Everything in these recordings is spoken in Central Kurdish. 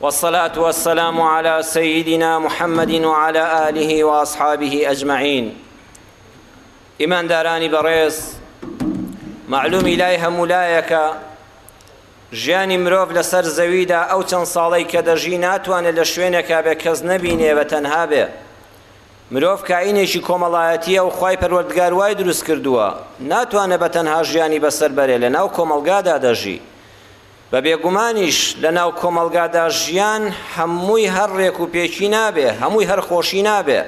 والصلاة والسلام على سيدنا محمد وعلى آله وأصحابه أجمعين إمان داراني بريز معلوم إلهي همولايك ژیانی مرۆڤ لەسەر زەویدا ئەو چەند ساڵی کە دەژی ناتوانێت لە شوێنێکا بێ کەس نەبینێ بە تەنها بێ مرۆڤ کائینێکی کۆمەڵایەتیە و خی پەروەردگار وای دروست کردووە ناتوانێت بە تەنها ژیانی بەسەر بەرێ لە ناو کۆمەلگادا دەژی بە بێگومانیش لە ناو کۆمەڵگادا ژیان هەمووی هەر ڕێک و پێکی نابێ، هەمووی هەر خۆشی نابێ.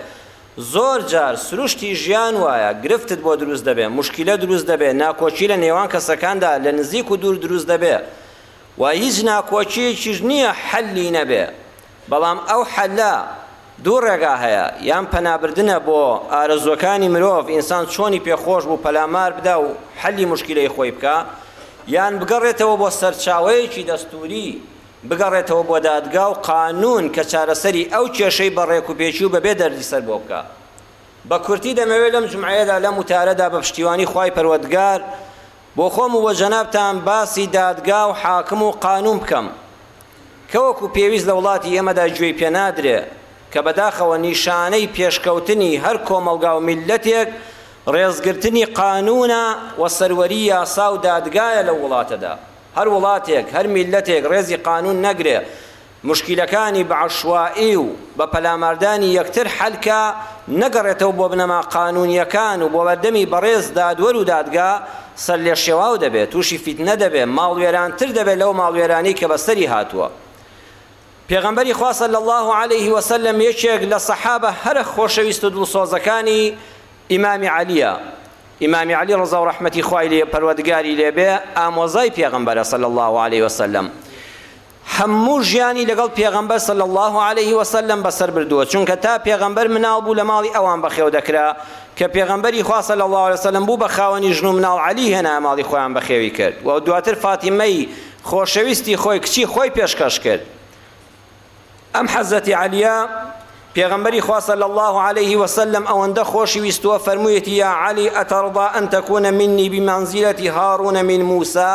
زۆر جار سروشتی ژیان وایە، گرفتت بۆ دروست دەبێ، موشکیلە دروست دەبێ، ناکۆکی لە نێوان کەسەکاندا لە نزیک و دوور دروست دەبێ و هیچ ناکۆکییەکیش نییە حەلی نەبێ. بەڵام ئەو حەلە دوو ڕێگا هەیە، یان پەنابردنە بۆ ئارەزووەکانی مرۆڤ، ئینسان چۆنی پێ خۆش بوو پەلامار بدا و حەلی موشکیلەی خۆی بکا، یان بگەڕێتەوە بۆ سەرچاوەیەکی دەستووری، بگەڕێتەوە بۆ دادگا و قانوون کە چارەسەری ئەو کێشەی بە ڕێک و پێکی و بە بێ دەردیسەر بۆ بکا. بە کورتی دەمەوێ لەم جومعەیەدا لەم وتارەدا بە پشتیوانی خوای پەروەدگار، بۆ خۆم و بۆ جەنابتان باسی دادگا و حاکم و قانون بکەم کە وەکو پێویست لە وڵاتی ئێمەدا گوێی پێ نادرێ کە بەداخەوە نیشانەی پێشکەوتنی هەر کۆمەڵگا و میللەتێک ڕێزگرتنی قانونە و سەروەری یاسا و دادگایە لەو وڵاتەدا هەر وڵاتێک هەر میللەتێک ڕێزی قانون نەگرێ موشکیلەکانی بە عەشوائیی و بە پەلاماردانی یەکتر حەل کا، نەگەڕێتەوە بۆ بنەما قانوونییەکان و بۆ بەردەمی بەڕێز دادوەر و دادگا، سەرلێشێواو دەبێ، تووشی فیتنە دەبێ، ماڵوێرانتر دەبێ لەو ماڵوێرانەی کە بەسەری هاتووە. پێغەمبەری خوا صلی اللە علیه وسلم یەکێک لە سەحابە هەرە خۆشەویست و دڵسۆزەکانی ئیمامی عەلییە. ئیمامی عەلی ڕەزا و ڕەحمەتی خوای لێ پەروەردگاری لێ بێ، ئامۆزای پێغەمبەرە صلی اللە علیه وسلم. هەموو ژیانی لەگەڵ پێغەمبەر صلی اللە علیە وسلم بەسەر بردووە چونکە تا پێغەمبەر مناڵ بوو لە ماڵی ئەوان بەخێو دەکرا کە پێغەمبەری خوا صلی اللە علیە وسلم بوو بە خاوەنی ژن و مناڵ عەلی هێنایە ماڵی خۆیان بەخێوی کرد و دواتر فاتیمەی خۆشەویستی خۆی کچی خۆی پێشکەش کرد ئەم حەزەتی عەلیە پێغەمبەری خوا صلی الله علیه و سلم ئەوەندە خۆشی ویستووە فەرموویەتی یا علی ئەتەڕضا ئەن تەکونە منی بمنزلەتی هارون من موسی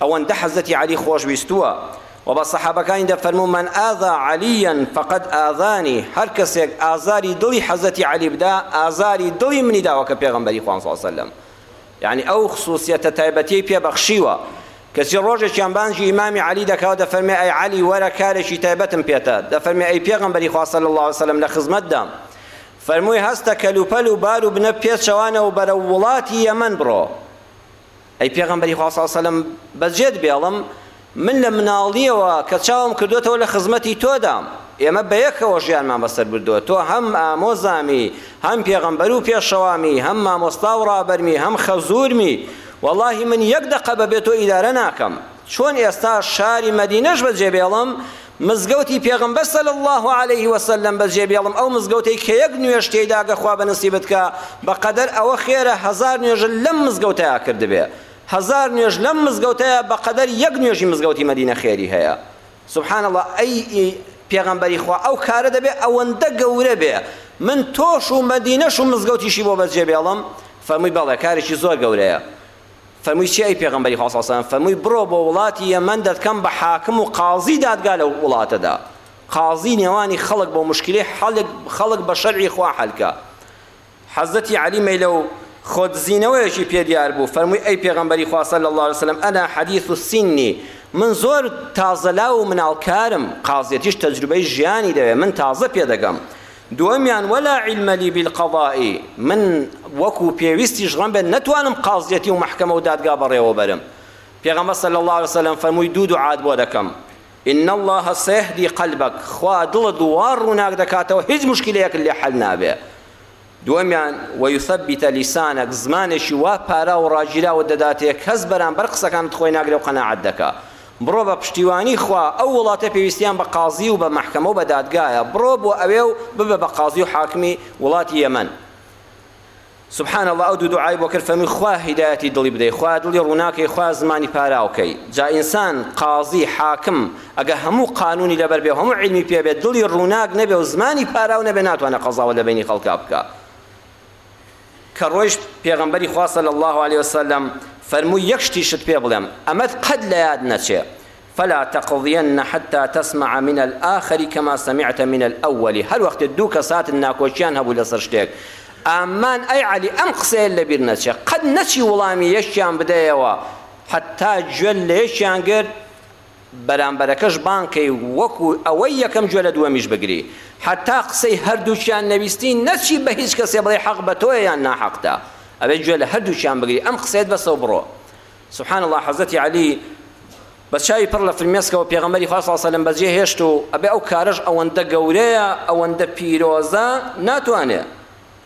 ئەوەندە حەزرەتی عەلی خۆش ویستووە و بە سەحابەکانی دەفەرموو من آذی علییا فقد آذانی هەر کەسێک ئازاری دڵی حەزرەتی عەلی بدا ئازاری دڵی منی داوە کە پێغەمبەری خوام صلی سلم یعنی ئەو خصوصیەتە تایبەتیەی پێ بەخشیوە کەچی ڕۆژێکیان بانگی ئیمامی عەلی دەکاو دەفەرمێ ئەی عەلی وەرە کارێکی تایبەتم پێتە دەفەرمێ ئەی پێغەمبەری خوا صلی الله علیه وسلم لە خزمەتدام فەرمووی هەستە کەلوپەل و بار و بنە پێچەوانەوە بەرەو وڵاتی یەمەن بڕۆ ئەی پێغەمبەری خوا صلی سەلم بە جێت بێڵم من لە مناڵیەوە کە چاوم کردوێتەوە لە خزمەتی تۆدام ئێمە بەیەکەوە ژیانمان بەسەر بردووە تۆ هەم ئامۆزامی هەم پێغەمبەر و پێشەوامی هەم مامۆستا و ڕابەرمی هەم خەزورمی وەڵاهی من یەک دەقە بەبێ تۆ ئیدارە ناکەم چۆن ئێستا شاری مەدینەش بە جێ بێڵم مزگەوتی پێغەمبەر صلی اللە علیە وسلم بەجێ بێڵم ئەو مزگەوتەی کە یەک نوێژ تێیدا گەر خوا بەنسیبت کا بەقەدەر ئەوە خێرە هەزار نوێژت لەم مزگەوتەیا کردبێ هەزار نوێژ لەم مزگەوتەیا بەقەدەر یەک نوێژی مزگەوتی مەدینە خێری هەیە سبحان اللە ئەی پێغەمبەری خوا ئەو کارە دەبێ ئەوەندە گەورە بێ من تۆش و مەدینەش و مزگەوتیشی بۆ بەجێ بێڵم فەرمووی بەڵێ کارێکی زۆر گەورەیە فەرمووی چی ئەی پێغەمبەری خوا صلی اللە علیە وسلم فەرمووی بڕۆ بۆ وڵاتی یەمەن دەتکەم بە حاکم و قازی دادگا لەو وڵاتەدا قازی نێوانی خەڵک بۆ مشکلی حەلک خەڵک بە شەرعی خوا حەلکە حەزەتی علی مەیلە و خۆ دزینەوەیەکی پێ دیار بوو فەرمووی ئەی پێغەمبەری خوا صلی اللە علیە وسلم ئەنا حەدیث السینی من زۆر تازەلاو و مناڵکارم قازیەتیش تەجروبەی ژیانی دەوێ من تازە پێدەگەم دووەمیان، ولا علم لی بالقضاء، من وەکو پێویستیش ڕەم بێت نەتوانم قازیەتی و مەحکەمە و دادگا بەڕێوە بەرم. پێغەمبەر صلی اللە علیە وسلم فەرمووی دوو دوعات بۆ دەکەم، ان اللە سیهدی قلبک، خوا دڵت وا ڕووناک دەکاتەوە هیچ موشکیلەیەکت لێ حەل نابێ. دووەمیان، ویثبت لسانک، زمانێکی وا پاراو و ڕاگیراوت دەداتێ کەس بەرامبەر قسەکانت خۆی ناگرێ و قەناعەت دەکا. بڕۆ بە پشتیوانی خوا ئەو وڵاتە پێویستیان بە قازی و بە مەحکەمە و بە دادگایە بڕۆ بۆ ئەوێ و ببە بە قازی و حاکمی وڵاتی یەمەن سبحان الله ئەو دوو دوعای بۆ کرد فەرمی خوا هیدایەتی دڵی بدەی خوا دڵی ڕووناکەی خوا زمانی پاراوکەی جا ئینسان قازی حاکم ئەگە هەموو قانونی لەبەر بێ هەموو علمی پێ بێت دڵی ڕووناک نەبێ و زمانی پاراو نەبێ ناتوانێت قەزاوە لە بینی خەڵکا بکە کە ڕۆیشت پێغەمبەری خوا صلی اللە علیە وسلم فەرمووی یەک شتیشت پێ بڵێم ئەمەت قەت لە یاد نەچێ فلا تقضین حتی تسمع من الآخر کما سمعت من الأول هەر وەختێ دوو کەس هاتن ناکۆکیان هەبوو لەسەر شتێک ئامان ئەی عەلی ئەم قسەیەت لەبیر نەچێ قەت نەچی وڵامی یەکیان بدەیەوە حەتا گوێت لە یەکیان گرت بەرامبەرەکەش بانگ کەی و وەکو ئەوەی یەکەم گوێ لە دووەمیش بگری حەتا قسەی هەردووکیان نەویستی نەچی بە هیچ کەسێ بڵێی حەق بە تۆیە یان ناحەقتە ئەبێ گوێ لە هەردووکیان بگری ئەم قسەیەت بەسەو بڕۆ سبحان اللە حەزرەتی عەلی بە چاوی پڕ لە فرمێسکەوە پێغەمبەری خوا صلی سەلم بەجێ هێشت و ئەبێ ئەو کارەش ئەوەندە گەورەیە ئەوەندە پیرۆزە ناتوانێ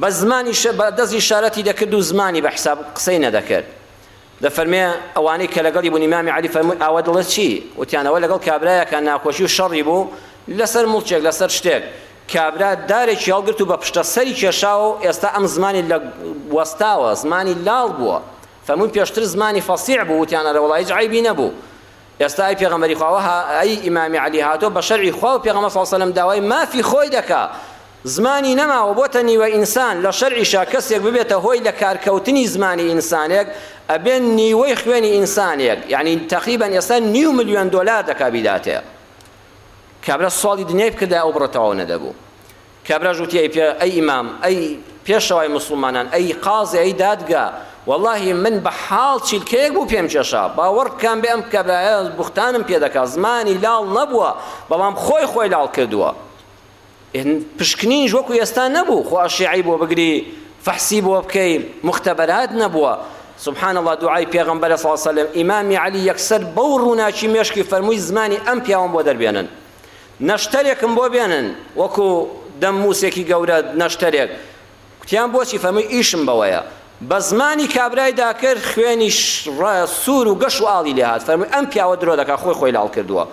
بە زمانی شە بە دەزی شارەتی دەکرد و زمانی بە حساب قسەی نەدەکرد دەفەرمێ ئەوانەی کە لەگەڵی بوون ئیمامی عەلی فەرمووی ئاوە دڵت چی وتیان ئەوە لەگەڵ کابرایەکە ناکۆکی و شەڕی بوو لەسەر مڵچێک لەسەر شتێک کابرا دارێکی هەڵگرت و بە پشتە سەری کێشاوە و ئێستا ئەم زمانی لە وەستاوە زمانی لاڵ بووە فەرمووی پێشتر زمانی فەسیح بوو وتیان ئەرە وەڵا هیچ عەیبی نەبوو ئێستا ئەی پێغەمبەری خوا وەها ئەی ئیمامی عەلی هاتۆ بە شەرعی خوا و پێغەمبەر صلی سەلم داوای مافی خۆی دەکا زمانی نەماوە بۆتە نیوە ئینسان لە شەرعیشا کەسێک ببێتە هۆی لە کارکەوتنی زمانی ئینسانێک ئەبێن نیوەی خوێنی ئینسانێک یعنی تقریبا ئێستا نیو ملیۆن دۆلار دەکا بیداتێ کابرا ساڵی دنیای بکردای ئەو بڕە تەواو نەدەبوو کابراش وتی ئەی پێ ئەی ئیمام ئەی پێشەوای موسڵمانان ئەی قازی ئەی دادگا وەڵاهی من بە حاڵ چیلکەیەک بوو پێم کێشا باوەڕ بکەم بێ ئەم کابرایە بوختانم پێ دەکا زمانی لاڵ نەبووە بەڵام خۆی خۆی لاڵ کردووە پشکنینیش وەکو ئێستا نەبوو خۆ ئەشیعی بۆ بگری فەحسی بۆ بکەی مختبەرات نەبووە سبحان الله دوعای پێغمبەر صلی الله علیه و سلم امام علی یەکسەر بەو ڕووناکی مێشکی فەرمووی زمانی ئەم پیاوەم بۆ دەربێنن نەشتەرێکم بۆ بێنن وەکو دەم موسێکی گەورە نەشتەرێک کوتیان بۆچی فەرمووی ئیشم بەوەیە بەزمانی کابرای داکرد خوێنی ڕە سوور و گەش و ئاڵی لێ هات فەرمووی ئەم پیاوە درۆ دەکا خۆی خۆی لاڵ کردووە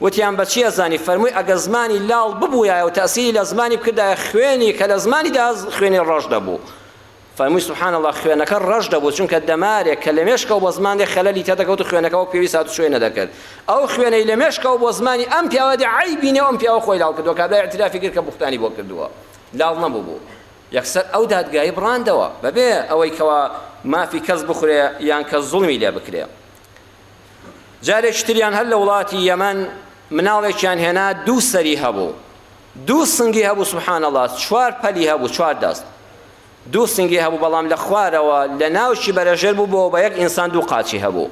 وتیان بەچی ئەزانی فەرمووی ئەگەر زمانی لاڵ ببوویایە و تەئسیری لە زمانی بکردایە خوێنی کە لە زمانیدا خوێنی ڕەش دەبوو فەرمووی سبحان اللە خوێنەکە ڕەش دەبوو چونکە دەمارێک کە لە مێشکەوە بۆ زمانێک خەلەلی تێدەکەوت و خوێنەکە وەک پێویست هاتوچۆی نەدەکرد ئەو خوێنەی لە مێشکەوە بۆ زمانی ئەم پیاوە دێ عەیبی نێو ئەم پیاوە خۆی لاڵ کردووە کابرای ئیعترافی کرد کە بوختانی بۆ کردووە لاڵ نەبووبوو یەکسەر ئەو دادگایی بڕاندەوە بەبێ ئەوەی کەوا مافی کەس بخورێ یان کە زوڵمی لێ بکرێ جارێکی تریان هەر لە وڵاتی یەمەن مناڵێکیان هێنا دوو سەری هەبوو دوو سنگی هەبوو سبحان اللە چوار پەلی هەبوو چوار دەست دوو سنگی هەبوو بەڵام لە خوارەوە لە ناوشی بەرەژێر بوو بۆ بە یەک ئینسان دوو قاچی هەبوو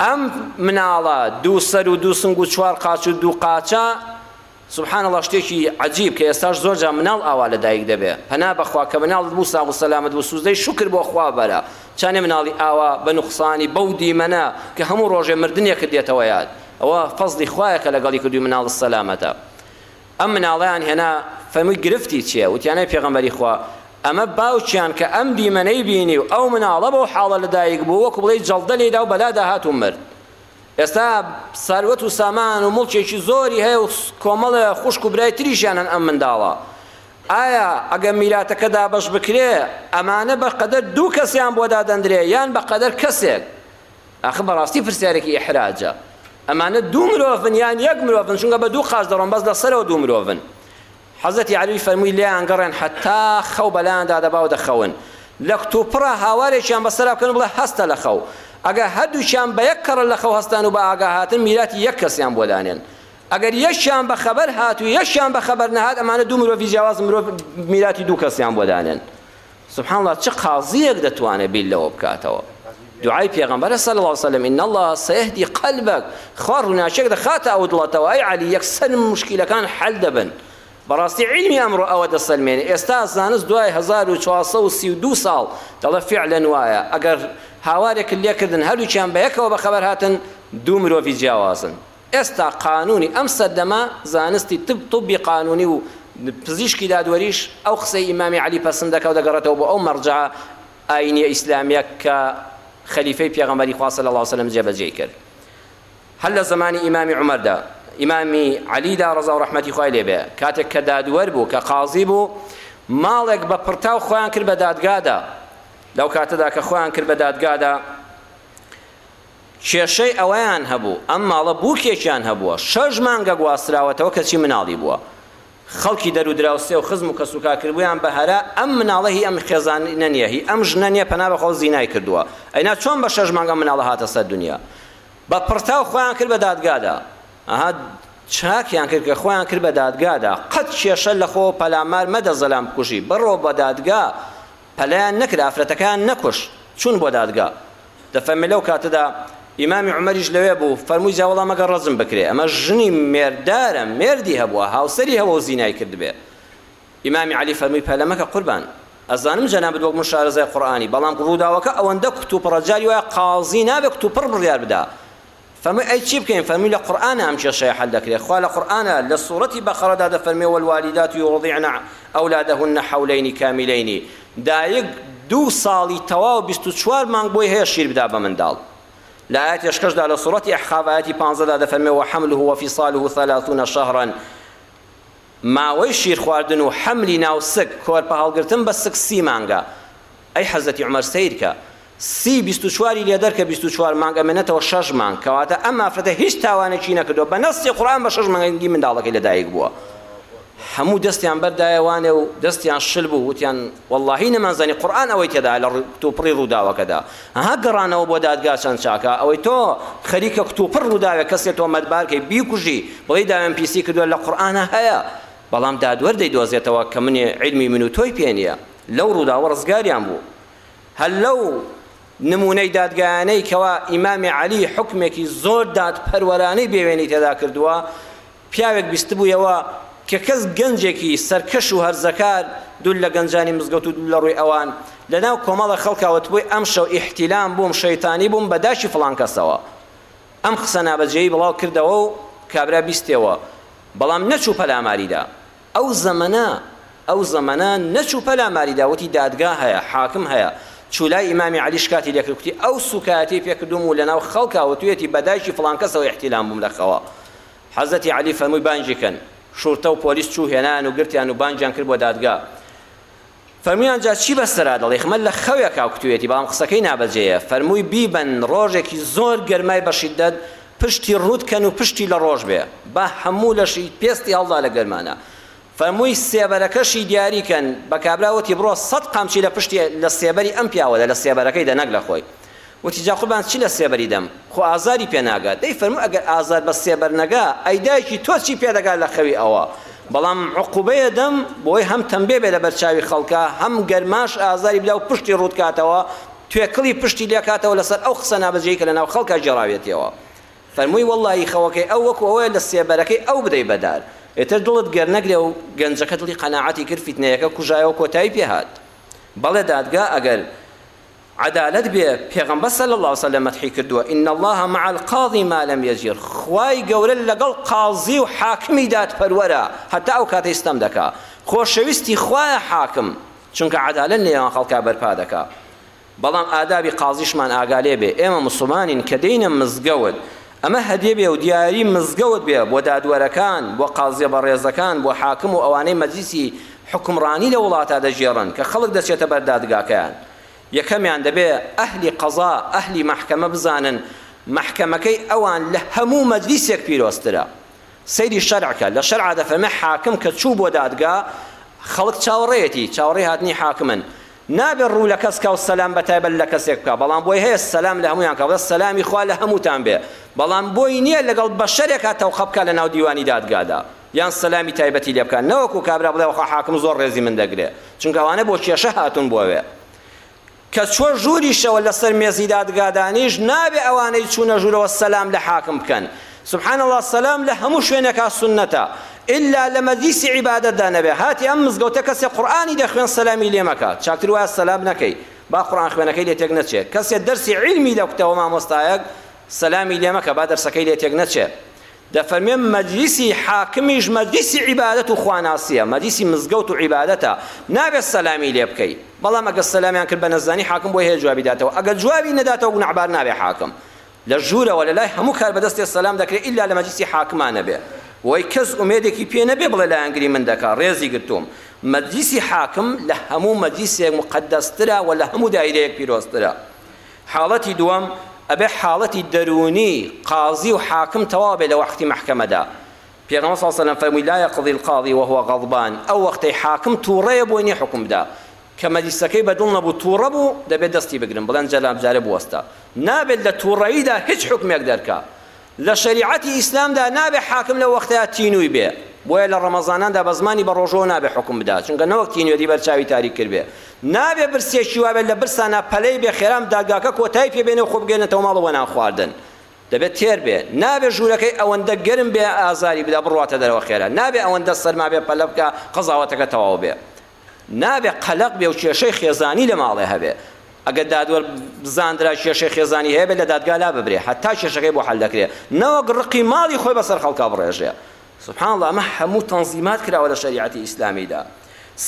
ئەم مناڵە دوو سەر و دوو سنگ و چوار قاچ و دوو قاچە سبحان الله شتێکی عجیب کە ئێستاش زۆر جا مناڵ ئاوا لە دایک دەبێ پەنا بەخوا کە مناڵ بوو ساغ و سەلامت بوو سوزدەی شکر بۆ خوا بەرە چانێ مناڵی ئاوا بە نوقسانی بەو دیمەنە کە هەموو ڕۆژێ مردنێکت دێتەوە یاد ئەوە فەزڵی خوایە کە لەگەڵی کردووی مناڵت سەلامەتە ئەم مناڵیان هێنا فەرمووی گرفتی چییە وتیانەی پێغەمبەری خوا ئەمە باوکیان کە ئەم دیمەنەی بینی و ئەو مناڵە بەو حاڵە لەدایک بوو وەکو بڵێی جەڵدە لێدا و بەلادا هات و مرد ئێستا سەروەت و سامان و مڵکێکی زۆری هەیە و کۆمەڵە خوشک و برای تریشیان هەن ئەم منداڵە ئایا ئەگەر میراتەکە دابەش بکرێ ئەمانە بەقەدەر دوو کەسیان بۆ دادەندرێ یان بەقەدەر کەسێک ئاخر بەڕاستی پرسیارێکی ئیحراجە ئەمانە دوو مرۆڤن یان یەک مرۆڤن چونکە بە دوو قاچ دەڕۆن بەس لە سەرەوە دوو مرۆڤن حەزەتی عەلی فەرمووی لێیان گەڕێن حەتا خەو بەلایاندا دەبا و دەخەون لە کتوپڕە هاوارێکیان بەسەرا بکەن بڵێ هەستە لە خەو ئەگەر هەردووکیان بە یەک کەڕە لە خەو هەستان و بە ئاگا هاتن میراتی یەک کەسیان بۆ دانێن ئەگەر یەکیان بە خەبەر هات و یەکیان بە خەبەر نەهات ئەمانە دوو مرۆڤی جیاواز مرۆڤ میراتی دوو کەسیان بۆ دانێن سبحان اللە چ قازیەک دەتوانێ بیر لەوە بکاتەوە دوعای پێغەمبەرە صلی الله وسلم ان الله سيهدي قلبك خوا ڕووناچێک دەخاتە ئەو دڵەتەوە ئەی علی یەکسەر مشکیلەکان حل دەبن بەڕاستی علمی ئەمڕۆ ئەوە دەسەلمێنێ ئێستا زانست دوای 1432 ساڵ دەڵێ فعلەن وایە ئەگەر هاوارێکت لێکردن هەردووکیان بە یەکەوە بەخەبەر هاتن دوو مرۆڤی جیاوازن ئێستا قانونی ئەم سەردەمە زانستی طب، طبی قانونی و پزیشکی دادوەریش ئەو قسەی ئیمامی عەلی پەسند دەکا و دەگەڕێتەوە بۆ ئەو مەڕجەعە ئاینیە ئیسلامیە کە خەلیفەی پێغەمبەری خوا صلی اللە علیە وسلم جێبەجێی کرد هەر لە زەمانی ئیمامی عومەردا ئیمامی عەلیدا ڕەزا و ڕەحمەتی خوای لێ بێ کاتێک کە دادوەر بوو کە قازی بوو ماڵێک بە پڕتاو خۆیان کرد بە دادگادا لەو کاتەدا کە خۆیان کرد بە دادگادا کێشەی ئەوەیان هەبوو ئەم ماڵە بووکێکیان هەبووە شەش مانگە گواستراوەتەوە کەچی مناڵی بووە خەڵکی دەرو دراوسێ و خزم و کەسوکار کردبوویان بە هەرا ئەم مناڵە هی ئەم خێزانە نیە هی ئەم ژنە نیە پەنا بەخوا زینای کردووە ئەینا چۆن بە شەش مانگ ئەم مناڵە هاتە سەر دونیا بە پڕتاو خۆیان کرد بە دادگادا ئەها چاکیان کرد کە خۆیان کرد بە دادگادا قەت کێشە لەخۆ پەلامار مەدە زەلام کوژی بڕۆ بە دادگا پەلەیان نەکرد ئافرەتەکەیان نەکوشت چوون بۆ دادگا دەفەرمێ لەو کاتەدا ئیمامی عومەریش لەوێ بوو فەرمووی جا وەڵا مەگەر ڕەجم بکرێ ئەمە ژنی مێردارە مێردی هەبووە هاوسەری هەبوو و زینای کردبێ ئیمامی عەلی فەرمووی پەلە مەکە قوربان ئەزانم جەنابت وەک من شارەزای قورئانی بەڵام ڕووداوەکە ئەوەندە کوتوپڕە جاری وایە قازی نابێ کوتوپڕ بڕیار بدا فەرمووی ئەی چی بکەین فەرمووی لە قورئانە ئەم کێشەیە حەل دەکرێت خوا لە قورئانە لە سورەتی بەقەرەدا دەفەرمێ والوالدات یوڕضیعن اولادهن حولین کاملین دایک دوو ساڵی تەواو بیست و چوار مانگ بۆی هەیە شیر بدا بە منداڵ لە ئایەتێش کەشدا لە سورەتی احقاف ئایەتی پانزەدا دەفەرمێ وحمله وفصاله ثلاثون شهرا ماوەی شیر خواردن و حملی ناو سک کۆرپە هەڵگرتن بە سک سی مانگە ئەی حەزرەتی عومەر سەیرکە سی بیست و چواری لێدەرکە بیست و چوار مانگ ئەمێنێتەوە شەش مانگ کەواتە ئەم ئافرەتە هیچ تاوانێکی نەکردوە بە نەصی قورئان بە شەش مانگی منداڵەکەی لەدایک بووە هەموو دەستیان بەردایە وانێ و دەستیان شل بوو وتیان وەڵاهی نەمانزانی قورئان ئەوەی تێدایە لە کتوپڕی ڕووداوەکەدا ها گەڕانەوە بۆ دادگا چەند چاکە ئەوەی تۆ خەریکە کتوپڕ ڕووداوێک کەسێ تۆمەتبار کەی بیکوژی بڵێی داوێن پیسی کردوە لە قورئانا هەیە بەڵام دادوەر دەیدۆزێتەوە کە منێ عیلمی من و تۆی پێ نییە لەو ڕووداوە ڕزگاریان بوو. هەر لەو نموونەی دادگایانەی کەوا ئیمامی عەلی حوکمێکی زۆر دادپەروەرانەی بێوێنەی تێدا کردووە، پیاوێک بیستبوویەوە کە کەس گەنجێکی سەرکەش و هەرزەکار دوور لە گەنجانی مزگەوت و دوور لە ڕووی ئەوان، لە ناو کۆمەڵە خەڵکا وتبووی ئەمشەو ئیحتیلام بووم شەیتانی بووم بە داکی فڵان کەسەوە. ئەم قسە نابەجێیەی بڵاو کردەوە و کابرا بیستێەوە، بەڵام نەچوو پەلاماری دا. ئەو زەمەنە ئەو زەمەنە نەچوو پەلاماری دا وتی دادگا هەیە حاکم هەیە چوو لای ئیمامی عەلی شکاتی لێ کرد کوتی ئەو سوکایەتی پێ کردووم و لەناو خەڵکا وتویەتی بە دایکی فڵان کەسەوە ئیحتیلام بووم لە خەوا حەزرەتی عەلی فەرمووی بانگی کەن شورتە و پۆلیس چوو هێنایان و گرتیان و بانگیان کرد بۆ دادگا فەرموویان جا چی بەسەرا دەڵێی؟ خمە لە خەوێکا وتوویەتی، بەڵام قسەکەی نابەجێیە. فەرمووی بیبەن ڕۆژێکی زۆر گەرمای بە شیددەت پشتی ڕووت کەن و پشتی لە ڕۆژ بێ، با هەموو لەشی پێستی هەڵدا لە گەرمانا. فەرمووی سێبەرەکەشی دیاری کەن، بە کابرا وتی بڕۆ سەد قامچی لە پشتی لە سێبەری ئەم پیاوە دە، لە سێبەرەکەی دە نەک لە خۆی. وتی، جا قوربان چی لە سێبەری دەم؟ خۆ ئازاری پێ ناگا. دەی فەرموو ئەگەر ئازار بە سێبەر نەگا، ئەی دایکی تۆ چی پێ دەگا لە خەوی ئەوە؟ بەڵام عوقوبەیە دەم، بۆی هەم تەمبێ بێ لەبەر چاوی خەڵکا، هەم گەرماش ئازاری بدا و پشتی ڕووت کاتەوە، توێکڵی پشتی لێ کاتەوە لەسەر ئەو قسە نابەجێی کە لەناو خەڵکا گێڕاویەتیەوە. فەرمووی، وەڵڵاهی خەوەکەی ئەو وەکوو ئەوەیە لە سێبەرەکەی ئەو بدەی بە دار. ئیتر دڵت گەر نەگرێ و گەنجەکە دڵی قەناعەتی کرد فیتنەیەکە کوژایەوە کۆتایی پێ هات. بەڵێ دادگا ئەگەر عەدالەت بێ پێغەمبەر صلی اللە وسلم مەدحی کردووە، ان اللە مع القاضی ما لم یجر، خوای گەورە لەگەڵ قازی و حاکمی دادپەروەرە هەتا ئەو کاتەی ستەم دەکا، خۆشەویستی خوایە حاکم چونکە عەدالەت لەنێوان خەڵکا بەرپا دەکا، بەڵام ئادابی قازیشمان ئاگا لێ بێ، ئێمە موسڵمانین کە دێینە مزگەوت ئەمە هەدیە بێ و دیاری مزگەوت بێ بۆ دادوەرەکان، بۆ قازیە بەڕێزەکان، بۆ حاکم و ئەوانەی مەجلیسی حوکمڕانی لە وڵاتا دەگێڕن کە خەڵک دەچێتە بەر دادگاکەیان یەکەمیان دەبێ ئەهلی قەزا، ئەهلی مەحکەمە بزانن مەحکەمەکەی ئەوان لە هەموو مەجلیسێک پیرۆزترە. سەیری شەرع کە، لە شەرعا دەفەرمێ حاکم کە چوو بۆ دادگا خەڵک چاوەڕێیەتی، چاوەڕێی هاتنی حاکمن، نابێت ڕوو لە کەس کا و سەلام بە تایبەت لە کەسێک بکا بەڵام بۆی هەیە سەلام لە هەموویان کا و سەلامی خوا لە هەمووتان بێ بەڵام بۆی نیە لەگەڵ بەشەرێکا تەوقە بکا لە ناو دیوانی دادگادا یان سەلامی تایبەتی لێ بکا نەوەکو کابرا بڵێ وەخوا حاکم زۆر ڕێزی من دەگرێ چونکە ئەوانە بۆ کێشە هاتوون بۆ وێ کە چۆ ژووریشەوە لەسەر مێزی دادگادانیش نابێ ئەوانەی چوونە ژوورەوە سەلام لە حاکم بکەن سبحان اللە سەلام لە هەموو شوێنێکا سوننەتە ئیلا لە مەجلیسی عیبادەتدا نەبێ هاتی ئەم مزگەوتە کەسێ قورئانی دەخوێن سەلامی لێ مەکە چاکتر وایە سەلام نەکەی با قورئان خوێنەکەی لێ تێک نەچێ کەسێ دەرسی عیلمی دەکوتەوە مامۆستایەک سەلامی لێ مەکە با دەرسەکەی لێ تێک نەچێ دەفەرمێن مەجلیسی حاکمیش مەجلیسی عیبادەت و خواناسیە مەجلیسی مزگەوت و عیبادەتە نابێت سەلامی لێ بکەی بەڵام ئەگەر سەلامیان کرد بە نەزانی حاکم بۆی هەیە جوابی داتەوە ئەگەر جوابی نەداتەوە گوناحبار نابێ حاکم لە ژوورەوە لە لای هەموو کاربەدەستێ سەلام دەکرێ ئیلا لە مەجلیسی حاکما نەبێ وەی کەس ئومێدێکی پێ نەبێ بڵێ لایەنگری من دەکا ڕێزی گرتووم مەجلیسی حاکم لە هەموو مەجلیسێک موقەدەسترە وە لە هەموو دایرەیەک پیرۆزترە حاڵەتی دووەم ئەبێ حاڵەتی دەروونی قازی و حاکم تەواو بێ لە وەحتی مەحکەمەدا پێغەمبەر صلی الله علیه و سلم فەرمووی لا یقضی القاضی وهو غضبان ئەو وەختەی حاکم تووڕەیە بۆی نیە حکم بدا کە مەلیسەکەی بە دڵ نەبوو تووڕە بوو، دەبێت دەستی بگرن بڵێن جەلابجارە بوەستە. نابێت لە تووڕەییدا هیچ حوکمێک دەرکا. لە شەریعەتی ئیسلامدا نابێت حاکم لەو وەختەیا تینووی بێ. بۆیە لە ڕەمەزاناندا بە زمانی بەڕۆژووەوە نابێت حوکم بدا، چونکە نەوەک تینوێتی بەر چاوی تاریک کردبێ. نابێت برسییەکی وا بێت لە برسانا پەلەی بێ خێرام دادگاکە کۆتایی پێ بێنێ و خۆ بگەیەنێتەوە ماڵ و بۆ نان خواردن دەبێت تێر بێ. نابێت ژوورەکەی ئەوەندە گەرم بێ ئازاری بدا بڕواتە دەرەوە خێرا. نابێت ئەوەندە سەرما بێ پەلە بکا قەزاوەتەکە تەواو بێ. نابێ قەلەق بێ و کێشەی خێزانی لە ماڵێ هەبێ ئەگەر دادوەر بزاندرا کێشەی خێزانی هەیە بێت لە دادگا لا ببرێ هەتا کێشەکەی بۆ حەل دەکرێ نەوەک ڕقی ماڵی خۆی بەسەر خەڵکا بڕێژێ سبحان اللە ئەمە هەموو تەنزیمات کراوە لە شەریعەتی ئیسلامیدا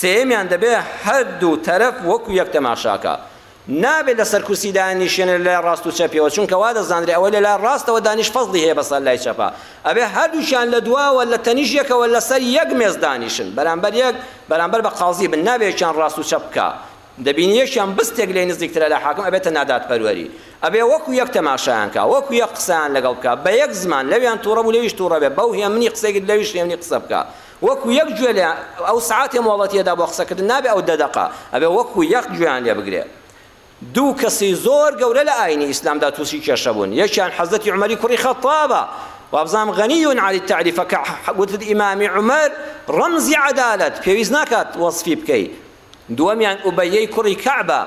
سێیەمیان دەبێ هەردوو تەرەف وەکو یەک تەماشاکا نابێت لەسەر کورسی دانیشێنێت لەلای ڕاست و چەپیەوە چونکە وا دەزانرێت ئەوەی لەلای ڕاستەوە دانیشت فەزڵی هەیە بەسەر لای چەپا ئەبێت هەردووکیان لەدواوە لە تەنیشت یەکەوە لەسەر یەک مێز دانیشن بەرامبەر یەک بەرامبەر بە قازی بن نابێت یەکیان ڕاست و چەپ بکا دەبینی یەکیان بستێک لێی نزیکترە لە حاکم ئەبێتە نادادپەروەری ئەبێ وەکو یەک تەماشایان کا وەکو یەک قسەیان لەگەڵ بکا بە یەک زمان لەویان توڕە بوو لەویش توڕە بێ بەو هێمنی قسەی کرد لەویش هێمنی قسە بکا وەکو یەک گوێ لێ ئەو سەعاتێ مۆڵەتیەدا بۆ قسەکردن نابێ ئەو دە دەقە ئەبێ وەکو یەق گوێیان لێ بگرێ دوو کەسی زۆر گەورە لە ئاینی ئیسلامدا تووشی کێشە بوون یەکیان حەزرەتی عومەری کوڕی خەتابە وابزام غەنی عن التعریفە کە وتت ئیمامی عومەر ڕەمزی عەدالەت پێویست ناکات وەسفی بکەی دووەمیان ئوبەیەی کوڕی کەعبە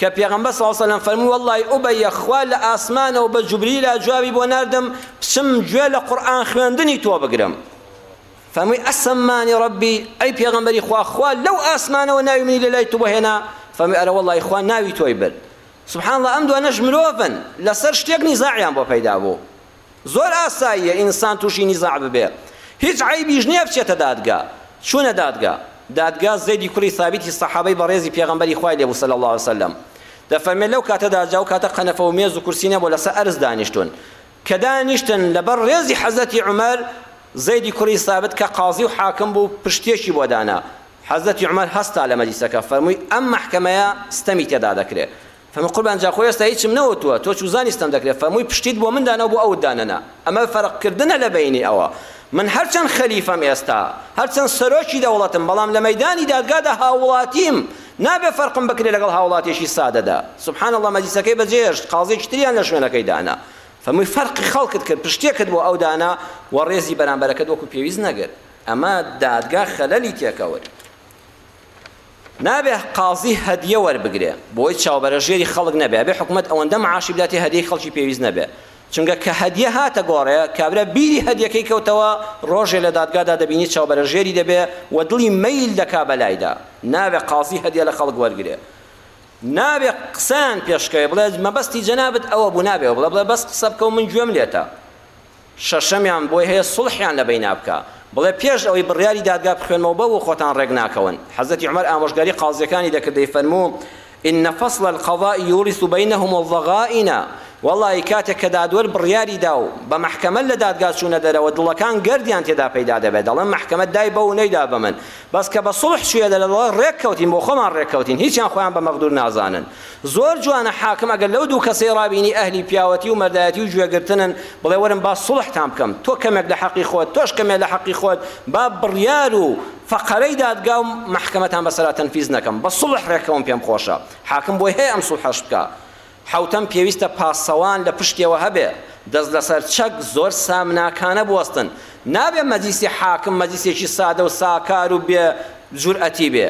کە پێغەمبەر صلی الله علیه و سلم فەرموو والله ئوبەیە خوا لە ئاسمانەوە بە جوبریلا جوابی بۆ ناردم بچم گوێ لە قورئان خوێندنی تۆ بگرم فەرمووی ئەسەممانی ڕەبی ئەی پێغەمبەری خوا خوا لەو ئاسمانەوە ناوی منی لە لای تو بەهێنا فەرمووی ئەرە وەڵڵاهی خوا ناوی تۆی برد سبحان الله ئەم دوانەش مرۆڤن لەسەر شتێک نیزاعیان بۆ پەیدا بوو زۆر ئاساییە ئینسان تووشی نیزاع ببێ هیچ عیبیش نییە بچێتە دادگا چوونە دادگا دادگا زەیدی کوڕی ثابتی سەحابەی بەڕێزی پێغەمبەری خوای لێبوو صلی الله علیه وسلم دەفەرمێ لەو کاتەدا جاو کاتە قەنەفە و مێز و کورسی نەبوو لەسەر ئەرز دانیشتون کە دانیشتن لەبەر ڕێزی حەزرەتی عومەر، زەیدی کوڕی سابت کە قازی و حاکم بوو پشتێکی بۆ دانا، حەزرەتی عومەر هەستا لە مەجلیسەکە فەرمووی، ئەم مەحکەمەیە ستەمی تێدا دەکرێ. فەرمووی، قوربان جان خۆ ئێستا هیچم نەوتووە، تۆ چوزانی ستەم دەکرێ؟ فەرمووی، پشتیت بۆ من دانا و بۆ ئەوت دانەنا. ئەمە فەرق کردنە لە بەینی ئەوە. من هەر چەند خەلیفەم ئێستا، هەر چەند سەرۆکی دەوڵەتم، بەڵام لە مەیدانی دادگادا هاووڵاتیم. نابێ فەرقم بکرێ لەگەڵ هاوڵاتیەکی سادەدا. سبحان اللە مەجلیسەکەی بەجێهێشت، قازیەکی تریان لە شوێنەکەی دانا. فەرمووی فەرقی خەڵکت کرد، پشتێکت بۆ ئەو دانا و ڕێزی بەرامبەرەکەت وەکو پێویست نەگرت. ئەمە دادگا خەلەلی تێکەوت. نابێ قازی هەدیە وەربگرێ، بۆی چاوبەرەژێری خەڵک نەبێ، ئەبێ حکومەت ئەوەندە معاشی بداتێ هەدیەی خەڵکی پێویست نەبێ. چونکە کە هەدیە هاتە گۆڕێ کابرا بیری هەدیەکەی کەوتەوە ڕۆژێ لە دادگادا دەبینی چاوبەرە ژێری دەبێ و دڵی مەیل دەکا بەلایدا نابێ قازی هەدیە لە خەڵک وەرگرێ نابێ قسەیان پێشکەوێ بڵێ مەبەستی جەنابت ئەوە بوو نابێ بڵێ بڵێ بەس قسە بکە و من گوێم لێتە شەشەمیان بۆی هەیە سوڵحیان لە بەینا بکا بڵێ پێش ئەوەی بڕیاری دادگا بخوێنمەوە بەوە خۆتان ڕێک ناکەون حەزرەتی عومەر ئامۆژگاری قازیەکانی دەکرد دەیفەرموو ان فصل القضاء یورث بینهم الضغائن، وەڵایی کاتێک کە دادوەر بڕیاری دا و بە مەحکەمە لە دادگا چوونە دەرەوە دڵەکان گەردیان تێدا پەیدا دەبێت دەڵێن مەحکەمە دای بەو و نەیدا بە من بەس کە بە سوڵح چوویە دەرەوە ڕێک کەوتین بۆ خۆمان ڕێک کەوتین هیچیان خۆیان بە مەغدور نازانن زۆر جوانە حاکم ئەگەر لەو دوو کەسەی ڕابینی ئەهلی پیاوەتی و مەردایەتی و گوێ گرتنن بڵێ وەرن با سوڵحتان بکەم تۆ کەمێک لە حەقی خۆت تۆش کەمێ لە حەقی خۆت با بڕیار و فەقەرەی دادگا و مەحکەمەتان بەسەرا تەنفیز نەکەم بە سوڵح ڕێککەون پێم خۆشە حاکم بۆی هەیە ئەم سوڵحەش بکا حەوتەم پێویستە پاسەوان لە پشتیەوە هەبێ دەست لەسەر چەک زۆر سامناکانە بوەستن نابێ مەجلیسی حاکم مەجلیسێکی سادە و ساکار و بێ جورئەتی بێ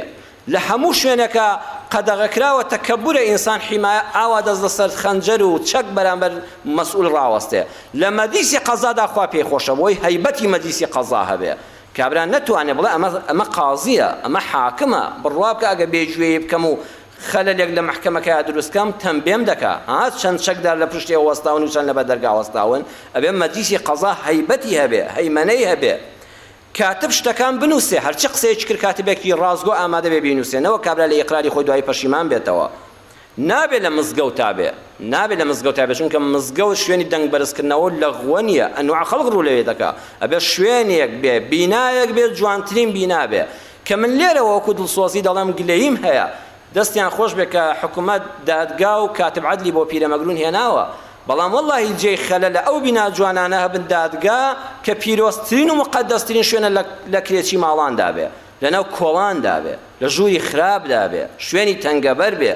لە هەموو شوێنێکا قەدەغەکراوە تەکەبورە ئینسان حیمایە ئاوا دەست لەسەر خەنجەر و چەک بەرامبەر مەسئول ڕاوەستێ لە مەجلیسی قەزادا خوا پێی خۆشە بۆی هەیبەتی مەجلیسی قەزا هەبێ کابرا نەتوانێ بڵێ ئەمە ئەمە قازیە، ئەمە حاکمە، بڕوا بکە ئەگەر بێ گوێیی بکەم و خەلەلێک لە مەحکەمەکەیا دروست کەم، تەمبێم دەکا. ها چەند چەکدار لە پشت ئێوە وەستاون و چەند لەبەر دەرگا وەستاون؟ ئەبێ مەجلیسی قەزا هەیبەتی هەبێ، هەیمەنەی هەبێ. کاتب شتەکان بنووسێ، هەرچی قسەیەکی کرد کاتبێکی راستگۆ ئامادە بێ بینووسێ، نەوەک کابرا لە ئیقراری خۆی دوایی پەشیمان بێتەوە. نابێ لە مزگەوتا بێ نابێ لە مزگەوتا بێ چونکە مزگەوت شوێنی دەنگ بەرزکردنەوە و لەغوە نییە ئەنواع خەڵک ڕوو لەوێ دەکا ئەبێ شوێنێک بێ بینایەک بێ جوانترین بینا بێ کە من لێرەوە وەکو دڵسۆزی دەڵێم گلەییم هەیە دەستیان خۆش بێ کە حکومەت دادگا و کاتب عەدلی بۆ پیرەمەگروون هێناوە بەڵام وەڵاهی جێی خەلەلە ئەو بینا جوانانە هەبن دادگا کە پیرۆزترین و موقەدەسترین شوێنە لە کرێچی ماڵاندا بێ لەناو کۆڵاندا بێ، لە ژووری خراپدا بێ، شوێنی تەنگەبەر بێ،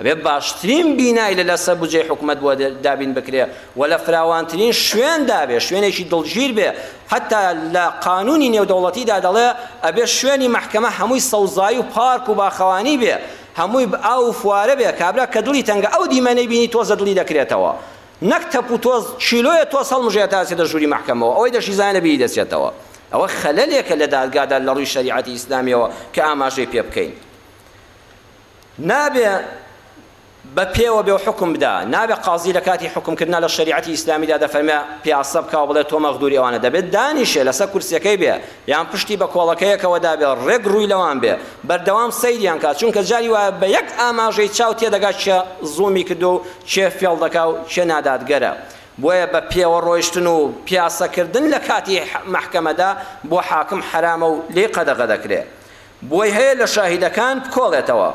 ئەبێ باشترین بینای لە لەسەر بودجەی حکومەت بۆ دابین بکرێ و لە فراوانترین شوێندا بێ، شوێنێکی دڵگیر بێ، هەتا لە قانوونی نێودەوڵەتیدا دەڵێ ئەبێ شوێنی مەحکەمە هەمووی سەوزایی و پارک و باخەوانی بێ، هەمووی ئاو و فوارە بێ، کابرا کە دڵی تەنگە ئەو دیمەنەی بینی تۆزە دڵی دەکرێتەوە. نەک تەپ و تۆز کیلۆیە تۆز هەڵمژێ هەتا ئەچێتە ژووری مەحکەمەوە ئەوەی دەشیزانێ لەبیری دەچێتەوە ئەوە خەلەلێکە لە دادگادا لەڕووی شەریعەتی ئیسلامیەوە کە ئاماژەی پێ بکەین نابێ بە پێوە بێ و حکم بدا نابێ قازی لە کاتی حکمکردنا لە شریعەتی ئیسلامیدا دەفەرمێ پیاسە بکا و بڵێ تۆ مەغدوری ئەوانە دەبێت دانیشێ لەسەر کورسیەکەی بێ یان پشتی بە کۆڵەکەیەکەوە دابێ ڕێک ڕووی لەوان بێ بەردەوام سەیریان کا چونکە جاری وایە بە یەک ئاماژەی چاو تێدەگات کە زوڵمی کردو کێ فێڵ دەکا و کێ نادادگەرە، بۆیە بە پێوە ڕۆیشتن و پیاسەکردن لە کاتی مەحکەمەدا بۆ حاکم حەرامە و لێی قەدەغە دەکرێ. بۆی هەیە لە شاهیدەکان بکۆڵێتەوە.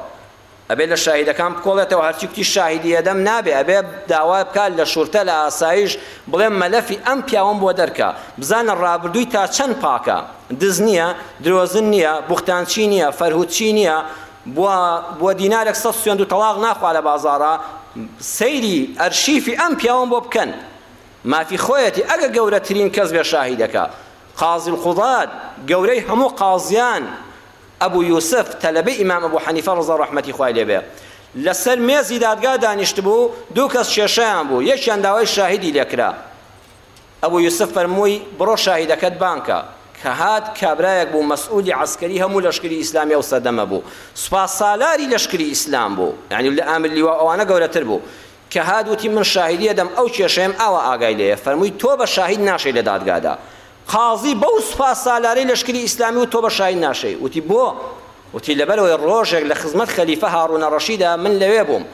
ئەبێ لە شاهیدەکان بکۆڵێتەوە هەرچی کوتی شاهیدی ئەدەم نابێ ئەبێ داوا بکا لە شورتە لە ئاسایش بڵێ مەلەفی ئەم پیاوەم بۆ دەرکە بزانە ڕابردووی تا چەند پاکە دز نییە درۆزن نییە بوختانچی نییە فەرهودچی نییە بوە بۆ دینارێک سەد سوێند و تەڵاق ناخوا لە بازاڕا سەیری ئەرشیفی ئەم پیاوەم بۆ بکەن مافی خۆیەتی ئەگە گەورەترین کەس بێ شاهیدەکە قاضی القضاد گەورەی هەموو قازیان ئەبو یوسف تەلەبەی ئیمام ئەبو حەنیفە ڕزا ڕەحمەتی خوای لێبێ لەسەر مێزی دادگا دانیشتبوو دوو کەس کێشەیان بوو یەکیان داوای شاهیدی لێکرا ئەبو یوسف فەرمووی، بڕۆ شاهیدەکەت بانکە. کە هات، کابرایەک بوو مەسئولی عەسکەری هەموو لەشکری ئیسلامی ئەو سەردەمە بوو. سوپاسالاری لەشکری ئیسلام بوو. یانی لە ئامر لیوا و ئەوانە گەورەتر بوو. کە هات وتی، من شاهیدی ئەدەم، ئەو کێشەیەم ئاوا ئاگای لێیە. فەرمووی، تۆ بە شاهید ناشێی لە دادگادا. قازی بەو سوپاسالارەی لەشکری ئیسلامی وت، تۆ بە شاهید ناشێی. وتی، بۆ؟ وتی، لەبەرئەوەی ڕۆژێک لە خزمەت خەلیفە هاڕونە ڕەشیدا من لەوێ بووم.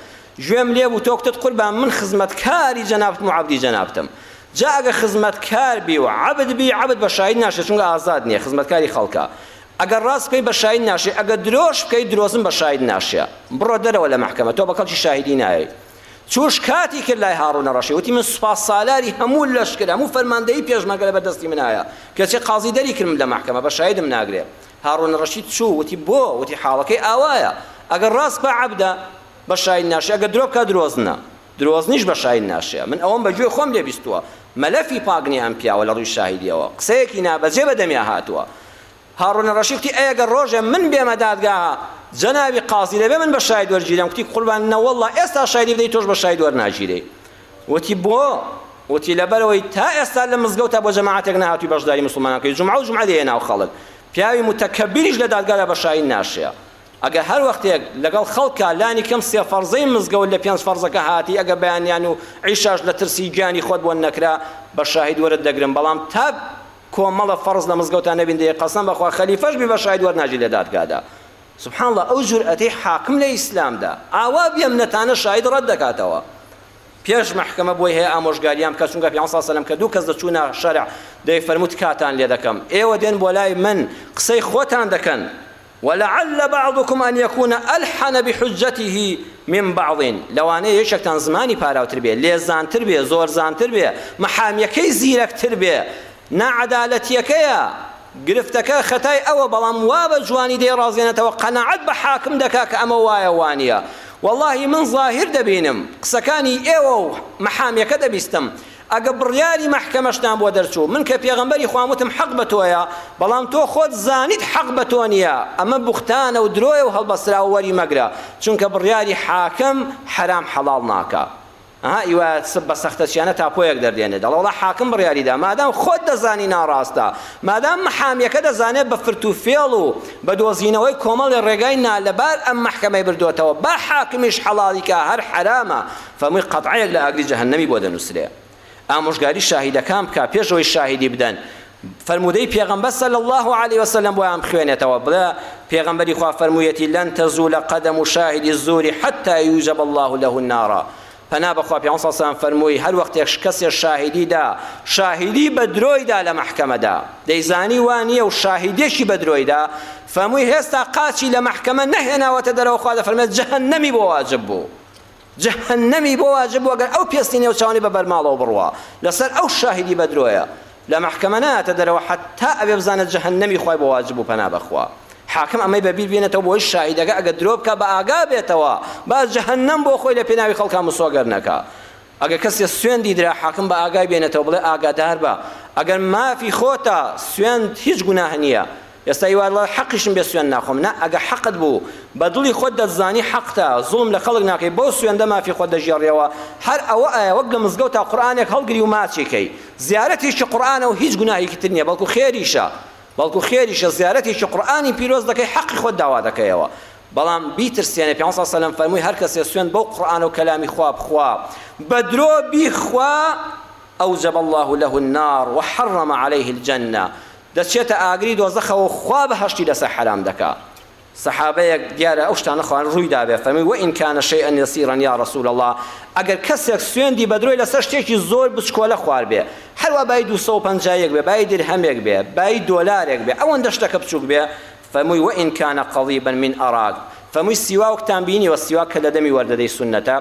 گوێم لێ بوو تۆ کوتت قوربان من خزمەتکاری جەنابتم و عەبدی جەنابتم جا ئەگەر خزمەتکار بی و عەبد بی عەبد بە شاید ناشێ چونکە ئازاد نییە خزمەتکاری خەڵکە ئەگەر ڕاست بکەی بە شاید ناشێ ئەگەر درۆش بکەی درۆزن بە شاید ناشێ بڕۆ دەرەوە لە مەحکەمە تۆ بە کەڵکی شاهیدی نایەی چوش کاتی کرد لای هاڕونە ڕەشی وتی من سوپاس سالاری هەموو لەشکر هەموو فەرماندەیی پێشمەرگە لە بەردەستی منایە کەچێ قازی دەری کردم لە مەحکەمە بە شایدم ناگرێ هاڕونە ڕەشید چوو وتی بۆ وتی حاڵەکەی ئاوایە ئەگەر ڕاست بە عەبدە بە شاین ناشێ ئەگەر درۆ بکا درۆزنە درۆزنیش بە شاین ناشێ من ئەوەم بە گوێ خۆم لێ بیستووە مەلەفی پاک نیە ئەم پیاوە لە ڕووی شاهیدیەوە قسەیەکی نابەجێ بە دەمیا هاتووە هاڕونە ڕەشی کوتی ئەی ئەگەر ڕۆژێ من بێمە دادگاها جەنابی قازی دەبێ من بە شاید وەرگیرێم کوتی قوربان نەوەڵڵا ئێستا شایدی بدەی تۆش بە شاید وەرناگیرێی وتی بۆ وتی لەبەرەوەی تا ئێستا لە مزگەوتا بۆ جەماعەتێک نەهاتووی بەشداری مسلمانان کەی جمعە و جمعە دێناو خەڵک پیاوی متەکەبیریش لە دادگادا بە شاین ناشێ ئەگەر هەر وەختێک لەگەڵ خەڵکا لانی کەم سێ فەرزەی مزگەوت لە پێنج فەرزەکە هاتی ئەگەر بەیانیان و عیشاش لە ترسی گیانی خۆت بۆت نەکرا بە شاهید وەرت دەگرم بەڵام تا کۆمەڵە فەرز لە مزگەوتا نەبین دەی قەسەم بە خوا خەلیفەش بی بە شاهید وەرناگری لە دادگادا سبحان اللە ئەو جورئەتەی حاکم لە ئیسلامدا ئاوا بێم نەتانە شاهید ڕەت دەکاتەوە پێش مەحکەمە بۆی هەیە ئامۆژگاریان بکە چونکە پیامبەر صلی الله کە دوو کەس دەچوونە شەرع دەیفەرموو تکاتان لێ دەکەم ئێوە دێن بۆ لای من قسەی خۆتان دەکەن ولعل بعضکم ان یکون الحن بحجته من بعض لەوانەیە یەکێکتان زمانی پاراوتر بێ لێزانتر بێ زۆرزانتر بێ محامیەکەی زیرەکتر بێ ناعەدالەتیەکەیە گرفتەکە خەتای ئەوە بەڵام وا بە جوانی دەی ڕازێنێتەوە قەناعەت بە حاکم دەکا کە ئەمە وایە وانیە وەڵاهی من زاهیر دەبینم قسەکانی ئێوەو محامیەکە دەبیستم ئەگە بڕیاری مەحکەمەشتان بۆ دەرچوو من کە پێغەمبەری خوام وتم حەق بە تۆیە بەڵام تۆ خۆت زانیت حەق بە تۆ نییە ئەمە بوختانە و درۆیە و هەڵبەستراوە وەری مەگرە چونکە بڕیاری حاکم حەرام حەڵاڵ ناکا ئەها ئیوە بە سەختەچیانە تاپۆیەک دەردێنێ دەڵێ وەڵا حاکم بڕیاری دا مادام خۆت دەزانی ناڕاستە مادام محامیەکە دەزانێت بە فرت و فێڵ و بە دۆزینەوەی کۆمەڵی ڕێگای نالەبار ئەم مەحکەمەی بردۆتەوە با حاکمیش حەڵاڵی کا هەر حەرامە فەرمووی قەتعەیەک لە ئاگری جەهەنەمی بۆ دەنووسرێ ئامۆژگاری شاهیدەکان بکا پێش ئەوەی شاهیدی بدەن فەرموودەی پێغەمبەر صلی اللە علیه و سلم بۆیان بخوێنێتەوە بڵێ پێغەمبەری خوا فەرموویەتی لن تزول قدم شاهد الزور حتى يوجب الله له النار پەنا بەخوا پێ صلی الله فەرمووی هەر وەختێک کەسێ شاهیدی دا شاهیدی بە درۆی دا لە محکمەدا دەیزانی وا نییە و شاهیدێکی بە درۆی دا فەرمووی هێستا قاچی لە محکمە نەهێناوەتە دەرەوە خوا دەفەرمێت جەهەنەمی بۆ واجب بوو جەهەننەمی بۆ واجب بووە گەر ئەو پێستی نێو چاوانی بە بەرماڵەوە بڕوا لەسەر ئەو شاهیدی بە درۆیە لە مەحکەمە نایەتە دەرەوە حەتتا ئەبێ بزانێت جەهەننەمی خوای بۆ واجب بوو پەنا بەخوا حاکم ئەمەی بە بیر بێنێتەوە بۆی شاهیدەکە ئەگەر درۆ بکە بە ئاگا بێتەوە با جەهەننەم بۆ خۆی لە پێناوی خەڵکا مسۆگەر نەکا ئەگەر کەسێ سوێندی درا حاکم بە ئاگای بێنێتەوە بڵێ ئاگادار بە ئەگەر مافی خۆتە سوێند هیچ گوناه نییە ئێستا هیوات وایە حەقیشم بێ سوێند ناخۆم نا ئەگە حەقت بوو بە دڵی خۆت دەتزانی حەقتە زوڵم لە خەڵک ناکەی بەو سوێندە مافی خۆت دەگێڕیەوە هەر ئەوە ئایە وەک لە مزگەوتا قورئانێک هەڵگری و ماچی کەی زیارەتێکی قورئانە و هیچ گوناهێکی تر نیە بەڵکو خێریشە بەڵکو خێریشە زیارەتێکی قورئانی پیرۆز دەکەی حەقی خۆت داوا دەکەیەوە بەڵام بیترسێنە پێ سەڵ سەلەم فەرمووی هەر کەسێ سوێند بەو قورئانە و کەلامی خوا بخوا بە درۆ بیخوا أوجب الله له النار وحرم عليه الجنة دەچێتە ئاگری دۆزەخەوە و خوا بەهەشتی لەسەر حەرام دەکا سەحابەیەک دیارە ئەو شتانە خوارد ڕووی دابێ فەرمووی وەئین کان شیئا یسیرا یا رسول اللە ئەگەر کەسێک سوێندی بەدرۆی لەسەر شتێکی زۆر بچکۆلە خواردبێ هەروا بایی دوو سەد و پەنجا یەک بێ بایی درهەمێک بێ بایی دۆلارێک بێ ئەوەندە شتەکە بچووک بێ فەرمووی، وان کان قضیبا من اراک، فەرمووی سیواکتان بینیوە، سیواک کە لە دەمی وەردەدەی سوننەتە،